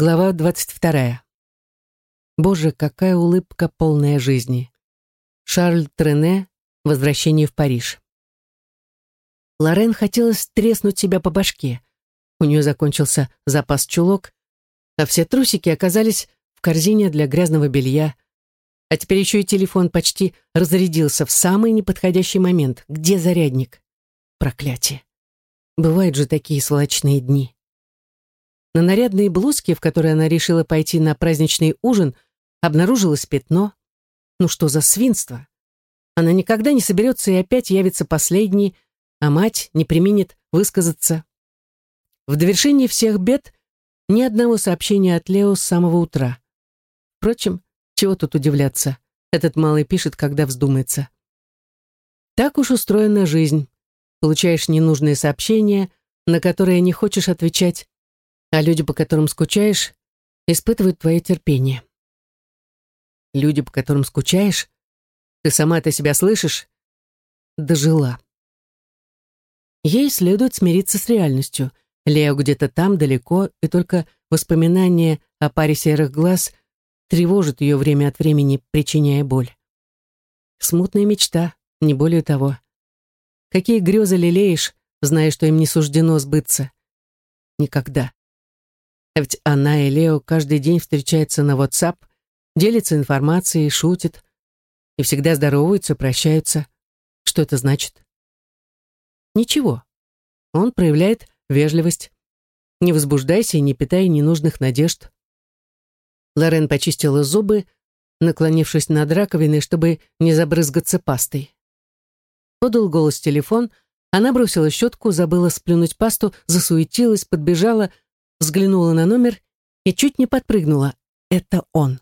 Глава 22. Боже, какая улыбка, полная жизни. Шарль Трене. Возвращение в Париж. Лорен хотелось треснуть себя по башке. У нее закончился запас чулок, а все трусики оказались в корзине для грязного белья. А теперь еще и телефон почти разрядился в самый неподходящий момент. Где зарядник? Проклятие. Бывают же такие сволочные дни. На нарядной блузке, в которой она решила пойти на праздничный ужин, обнаружилось пятно. Ну что за свинство? Она никогда не соберется и опять явится последней, а мать не применит высказаться. В довершении всех бед ни одного сообщения от Лео с самого утра. Впрочем, чего тут удивляться? Этот малый пишет, когда вздумается. Так уж устроена жизнь. Получаешь ненужные сообщения, на которые не хочешь отвечать, а люди, по которым скучаешь, испытывают твое терпение. Люди, по которым скучаешь, ты сама-то себя слышишь, дожила. Ей следует смириться с реальностью. Лео где-то там, далеко, и только воспоминание о паре серых глаз тревожит ее время от времени, причиняя боль. Смутная мечта, не более того. Какие грезы лелеешь, зная, что им не суждено сбыться? Никогда. Ведь она и Лео каждый день встречаются на WhatsApp, делятся информацией, шутят и всегда здороваются, прощаются. Что это значит? Ничего. Он проявляет вежливость. Не возбуждайся и не питай ненужных надежд. Лорен почистила зубы, наклонившись над раковиной, чтобы не забрызгаться пастой. Подал голос телефон, она бросила щетку, забыла сплюнуть пасту, засуетилась, подбежала, взглянула на номер и чуть не подпрыгнула. Это он.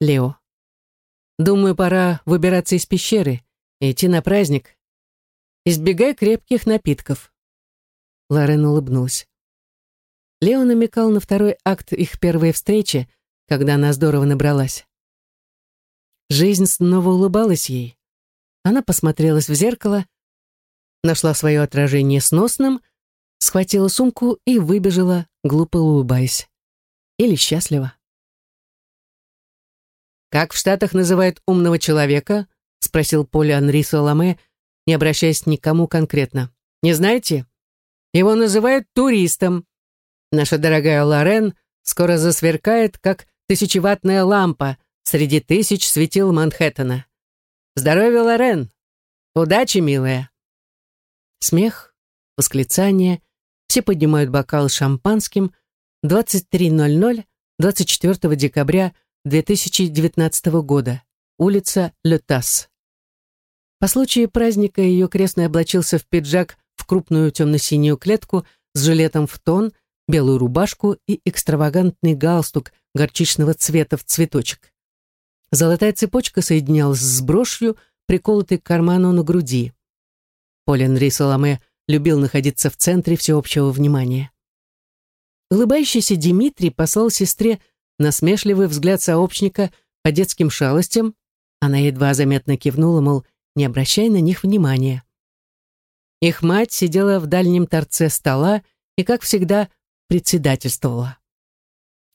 Лео. Думаю, пора выбираться из пещеры и идти на праздник. Избегай крепких напитков. Лорен улыбнулась. Лео намекал на второй акт их первой встречи, когда она здорово набралась. Жизнь снова улыбалась ей. Она посмотрелась в зеркало, нашла свое отражение сносным — схватила сумку и выбежала, глупо улыбаясь. Или счастлива. «Как в Штатах называют умного человека?» — спросил Поль Анри Соломе, не обращаясь ни к кому конкретно. «Не знаете? Его называют туристом. Наша дорогая Лорен скоро засверкает, как тысячеватная лампа среди тысяч светил Манхэттена. Здоровья, Лорен! Удачи, милая!» Смех, восклицание, все поднимают бокал шампанским. 23.00, 24 декабря 2019 года. Улица Летас. По случаю праздника ее крестный облачился в пиджак в крупную темно-синюю клетку с жилетом в тон, белую рубашку и экстравагантный галстук горчичного цвета в цветочек. Золотая цепочка соединялась с брошью, приколотой к карману на груди. Поль Энри Соломе любил находиться в центре всеобщего внимания. Улыбающийся Дмитрий послал сестре насмешливый взгляд сообщника по детским шалостям. Она едва заметно кивнула, мол, не обращай на них внимания. Их мать сидела в дальнем торце стола и, как всегда, председательствовала.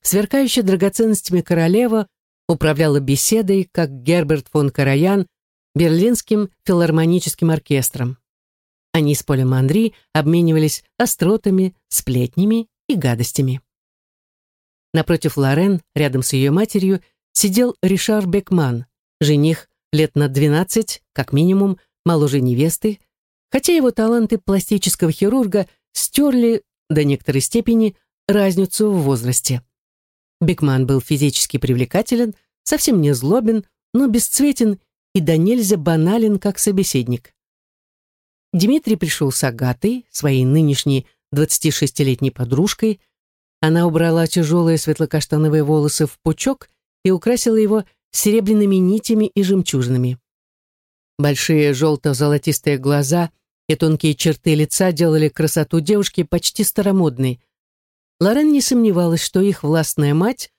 Сверкающая драгоценностями королева управляла беседой, как Герберт фон Караян, Берлинским филармоническим оркестром. Они с Полем Андри обменивались остротами, сплетнями и гадостями. Напротив Лорен, рядом с ее матерью, сидел Ришар Бекман, жених лет на 12, как минимум, моложе невесты, хотя его таланты пластического хирурга стерли до некоторой степени разницу в возрасте. Бекман был физически привлекателен, совсем не злобен, но бесцветен и до нельзя банален как собеседник. Дмитрий пришел с Агатой, своей нынешней 26-летней подружкой. Она убрала тяжелые светло-каштановые волосы в пучок и украсила его серебряными нитями и жемчужинами. Большие желто-золотистые глаза и тонкие черты лица делали красоту девушки почти старомодной. Лорен не сомневалась, что их властная мать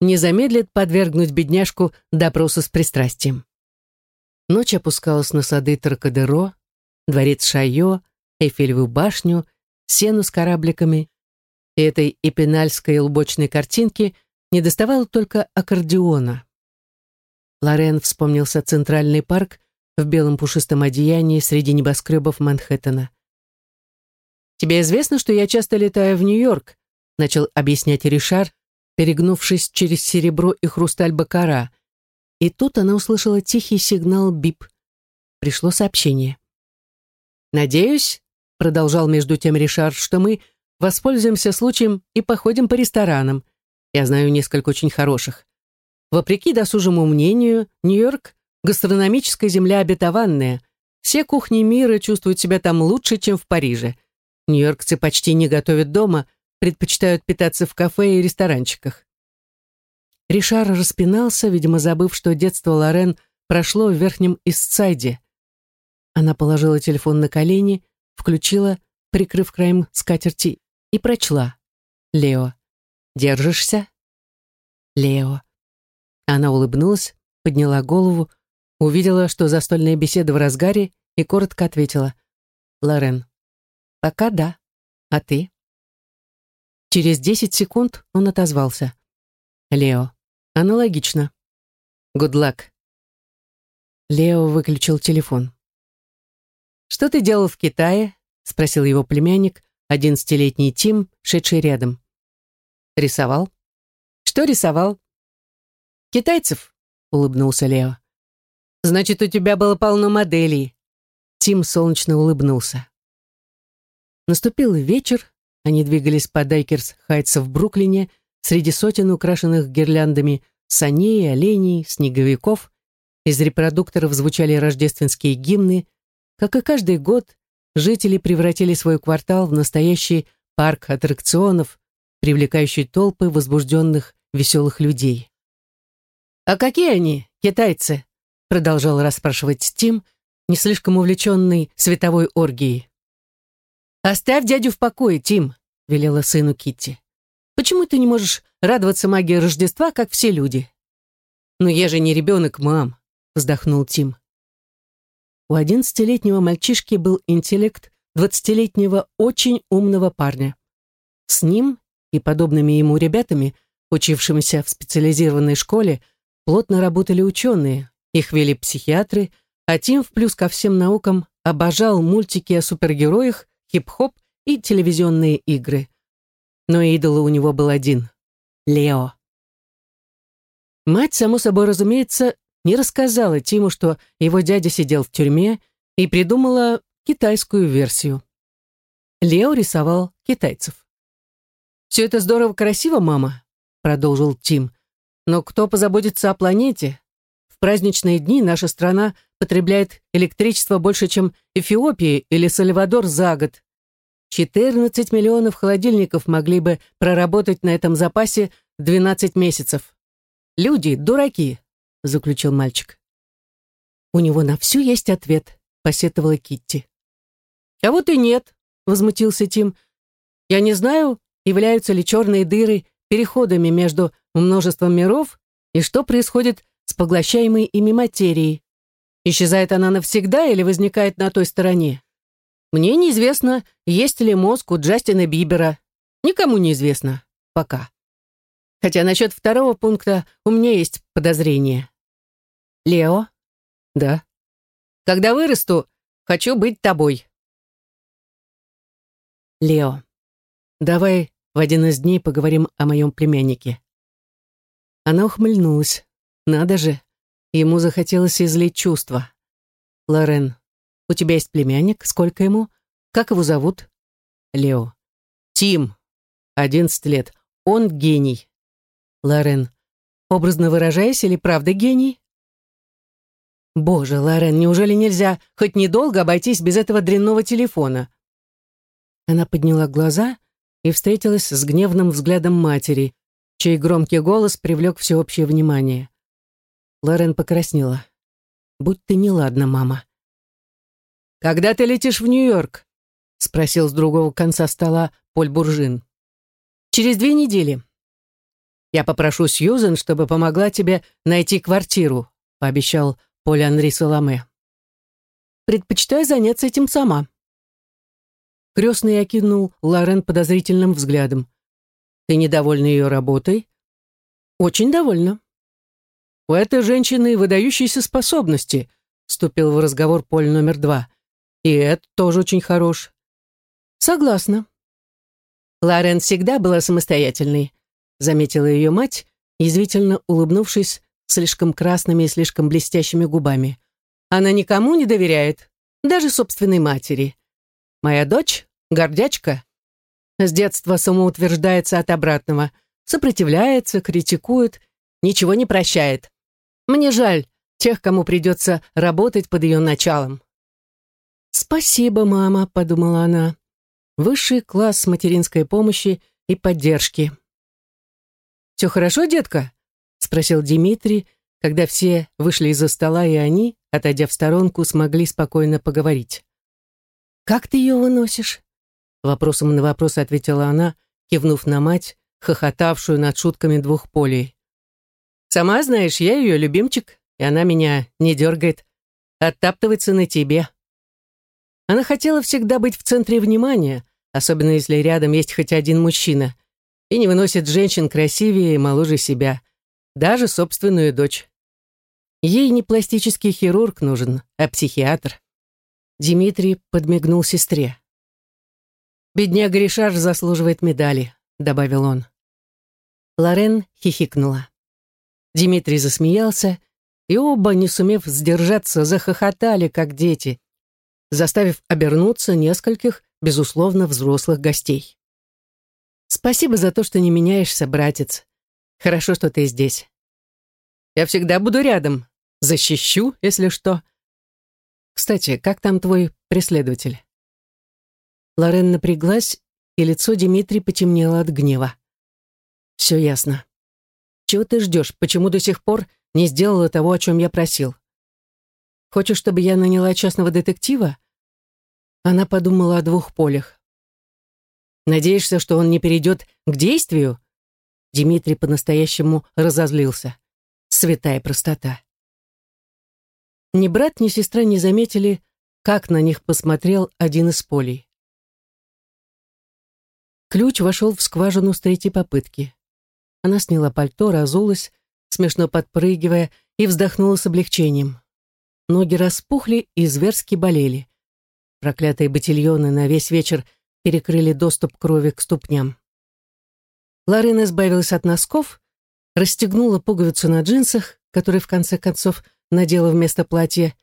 не замедлит подвергнуть бедняжку допросу с пристрастием. Ночь опускалась на сады Тракадеро, дворец Шайо, Эйфелевую башню, сену с корабликами и этой эпинальской лубочной картинки не доставало только аккордеона. Лорен вспомнился Центральный парк в белом пушистом одеянии среди небоскребов Манхэттена. «Тебе известно, что я часто летаю в Нью-Йорк?» начал объяснять Ришар, перегнувшись через серебро и хрусталь бакара. И тут она услышала тихий сигнал бип. Пришло сообщение. «Надеюсь», — продолжал между тем Ришар, «что мы воспользуемся случаем и походим по ресторанам. Я знаю несколько очень хороших. Вопреки досужему мнению, Нью-Йорк — гастрономическая земля обетованная. Все кухни мира чувствуют себя там лучше, чем в Париже. Нью-Йоркцы почти не готовят дома, предпочитают питаться в кафе и ресторанчиках. Ришар распинался, видимо, забыв, что детство Лорен прошло в Верхнем Истсайде. Она положила телефон на колени, включила, прикрыв краем скатерти, и прочла. «Лео, держишься?» «Лео». Она улыбнулась, подняла голову, увидела, что застольная беседа в разгаре, и коротко ответила. «Лорен, пока да. А ты?» Через десять секунд он отозвался. «Лео, аналогично. Good luck». Лео выключил телефон. «Что ты делал в Китае?» — спросил его племянник, одиннадцатилетний Тим, шедший рядом. «Рисовал». «Что рисовал?» «Китайцев», — улыбнулся Лео. «Значит, у тебя было полно моделей». Тим солнечно улыбнулся. Наступил вечер, они двигались по Дайкер-Хайтсу в Бруклине среди сотен украшенных гирляндами саней, оленей, снеговиков. Из репродукторов звучали рождественские гимны. Как и каждый год, жители превратили свой квартал в настоящий парк аттракционов, привлекающий толпы возбужденных, веселых людей. «А какие они, китайцы?» продолжал расспрашивать Тим, не слишком увлеченный световой оргией. «Оставь дядю в покое, Тим», — велела сыну Китти. «Почему ты не можешь радоваться магии Рождества, как все люди?» «Но я же не ребенок, мам», — вздохнул Тим. У одиннадцатилетнего мальчишки был интеллект двадцатилетнего очень умного парня. С ним и подобными ему ребятами, учившимися в специализированной школе, Плотно работали ученые, их вели психиатры, а Тим в плюс ко всем наукам обожал мультики о супергероях, хип-хоп и телевизионные игры. Но идола у него был один — Лео. Мать, само собой разумеется, не рассказала Тиму, что его дядя сидел в тюрьме и придумала китайскую версию. Лео рисовал китайцев. «Все это здорово красиво, мама», — продолжил Тим. Но кто позаботится о планете? В праздничные дни наша страна потребляет электричество больше, чем Эфиопия или Сальвадор за год. 14 миллионов холодильников могли бы проработать на этом запасе 12 месяцев. Люди – дураки, заключил мальчик. У него на все есть ответ, посетовала Китти. А вот и нет, возмутился Тим. Я не знаю, являются ли черные дыры переходами между множеством миров и что происходит с поглощаемой ими материей. Исчезает она навсегда или возникает на той стороне? Мне неизвестно, есть ли мозг у Джастина Бибера. Никому не известно. Пока. Хотя насчет второго пункта у меня есть подозрение. Лео? Да. Когда вырасту, хочу быть тобой. Лео, давай в один из дней поговорим о моем племяннике. Она ухмыльнулась. Надо же, ему захотелось излить чувства. Лорен, у тебя есть племянник? Сколько ему? Как его зовут? Лео. Тим. Одиннадцать лет. Он гений. Лорен. Образно выражаясь или правда гений? Боже, Лорен, неужели нельзя хоть недолго обойтись без этого дрянного телефона? Она подняла глаза и встретилась с гневным взглядом матери, чей громкий голос привлек всеобщее внимание. Лорен покраснела. «Будь ты неладна, мама». «Когда ты летишь в Нью-Йорк?» — спросил с другого конца стола Поль Буржин. «Через две недели. Я попрошу Сьюзен, чтобы помогла тебе найти квартиру», — пообещал Поль Анри Соломе. «Предпочитаю заняться этим сама», Крестный окинул Лорен подозрительным взглядом. Ты недовольна ее работой? Очень довольна. У этой женщины выдающиеся способности, вступил в разговор Поль номер два. И это тоже очень хорош. Согласна. Лорен всегда была самостоятельной, заметила ее мать, язвительно улыбнувшись слишком красными и слишком блестящими губами. Она никому не доверяет, даже собственной матери. Моя дочь — гордячка. С детства самоутверждается от обратного, сопротивляется, критикует, ничего не прощает. Мне жаль тех, кому придется работать под ее началом. «Спасибо, мама», — подумала она. «Высший класс материнской помощи и поддержки». «Все хорошо, детка?» — спросил Дмитрий, когда все вышли из-за стола, и они, отойдя в сторонку, смогли спокойно поговорить. «Как ты ее выносишь?» Вопросом на вопрос ответила она, кивнув на мать, хохотавшую над шутками двух полей. «Сама знаешь, я ее любимчик, и она меня не дергает. Оттаптывается на тебе». Она хотела всегда быть в центре внимания, особенно если рядом есть хоть один мужчина, и не выносит женщин красивее и моложе себя, даже собственную дочь. Ей не пластический хирург нужен, а психиатр. Дмитрий подмигнул сестре. «Бедняга Ришар заслуживает медали», — добавил он. Лорен хихикнула. Дмитрий засмеялся, и оба, не сумев сдержаться, захохотали, как дети, заставив обернуться нескольких, безусловно, взрослых гостей. «Спасибо за то, что не меняешься, братец. Хорошо, что ты здесь. Я всегда буду рядом, защищу, если что. Кстати, как там твой преследователь?» Лорен напряглась, и лицо Дмитрия потемнело от гнева. «Все ясно. Чего ты ждешь? Почему до сих пор не сделала того, о чем я просил? Хочешь, чтобы я наняла частного детектива?» Она подумала о двух полях. «Надеешься, что он не перейдет к действию?» Дмитрий по-настоящему разозлился. Святая простота. Ни брат, ни сестра не заметили, как на них посмотрел один из полей. Ключ вошел в скважину с третьей попытки. Она сняла пальто, разулась, смешно подпрыгивая, и вздохнула с облегчением. Ноги распухли и зверски болели. Проклятые ботильоны на весь вечер перекрыли доступ крови к ступням. Ларина избавилась от носков, расстегнула пуговицу на джинсах, которые в конце концов надела вместо платья,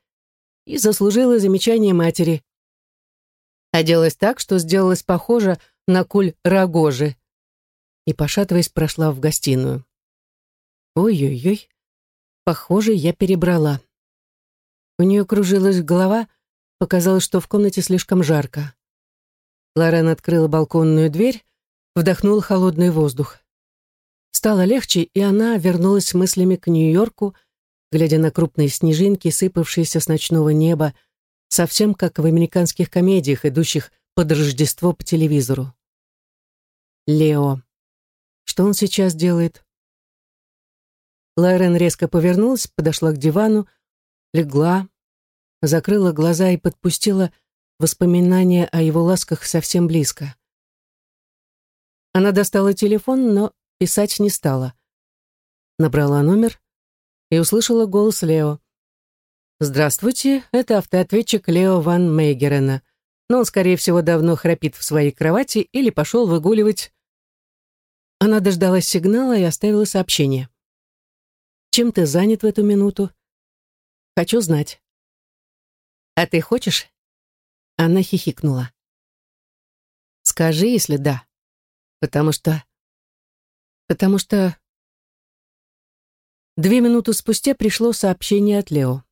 и заслужила замечание матери. Оделась так, что сделалась похожа на куль рогожи. И, пошатываясь, прошла в гостиную. Ой-ой-ой, похоже, я перебрала. У нее кружилась голова, показалось, что в комнате слишком жарко. Лорен открыла балконную дверь, вдохнула холодный воздух. Стало легче, и она вернулась мыслями к Нью-Йорку, глядя на крупные снежинки, сыпавшиеся с ночного неба, совсем как в американских комедиях, идущих под Рождество по телевизору. Лео. Что он сейчас делает? Лайрен резко повернулась, подошла к дивану, легла, закрыла глаза и подпустила воспоминания о его ласках совсем близко. Она достала телефон, но писать не стала. Набрала номер и услышала голос Лео. «Здравствуйте, это автоответчик Лео Ван Мейгерена, но он, скорее всего, давно храпит в своей кровати или пошел выгуливать она дождалась сигнала и оставила сообщение. «Чем ты занят в эту минуту?» «Хочу знать». «А ты хочешь?» Она хихикнула. «Скажи, если да. Потому что... Потому что...» Две минуты спустя пришло сообщение от Лео.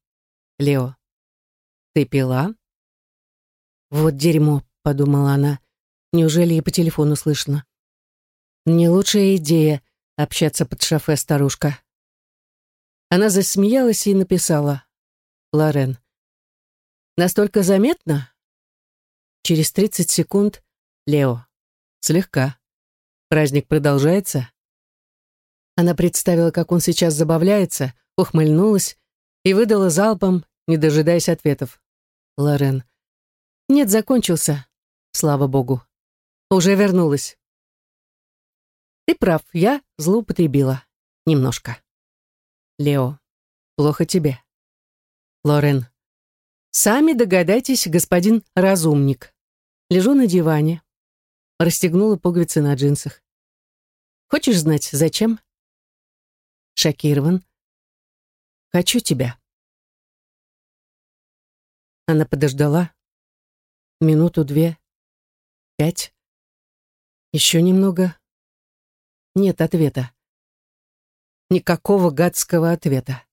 «Лео, ты пила?» «Вот дерьмо», — подумала она. «Неужели и по телефону слышно?» Не лучшая идея общаться под шофе старушка. Она засмеялась и написала. Лорен. Настолько заметно? Через 30 секунд. Лео. Слегка. Праздник продолжается? Она представила, как он сейчас забавляется, ухмыльнулась и выдала залпом, не дожидаясь ответов. Лорен. Нет, закончился. Слава богу. Уже вернулась. Ты прав, я злоупотребила. Немножко. Лео, плохо тебе. Лорен, сами догадайтесь, господин разумник. Лежу на диване. Расстегнула пуговицы на джинсах. Хочешь знать, зачем? Шокирован. Хочу тебя. Она подождала. Минуту-две. Пять. Еще немного. Нет ответа. Никакого гадского ответа.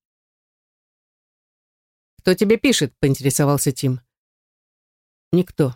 «Кто тебе пишет?» — поинтересовался Тим. «Никто».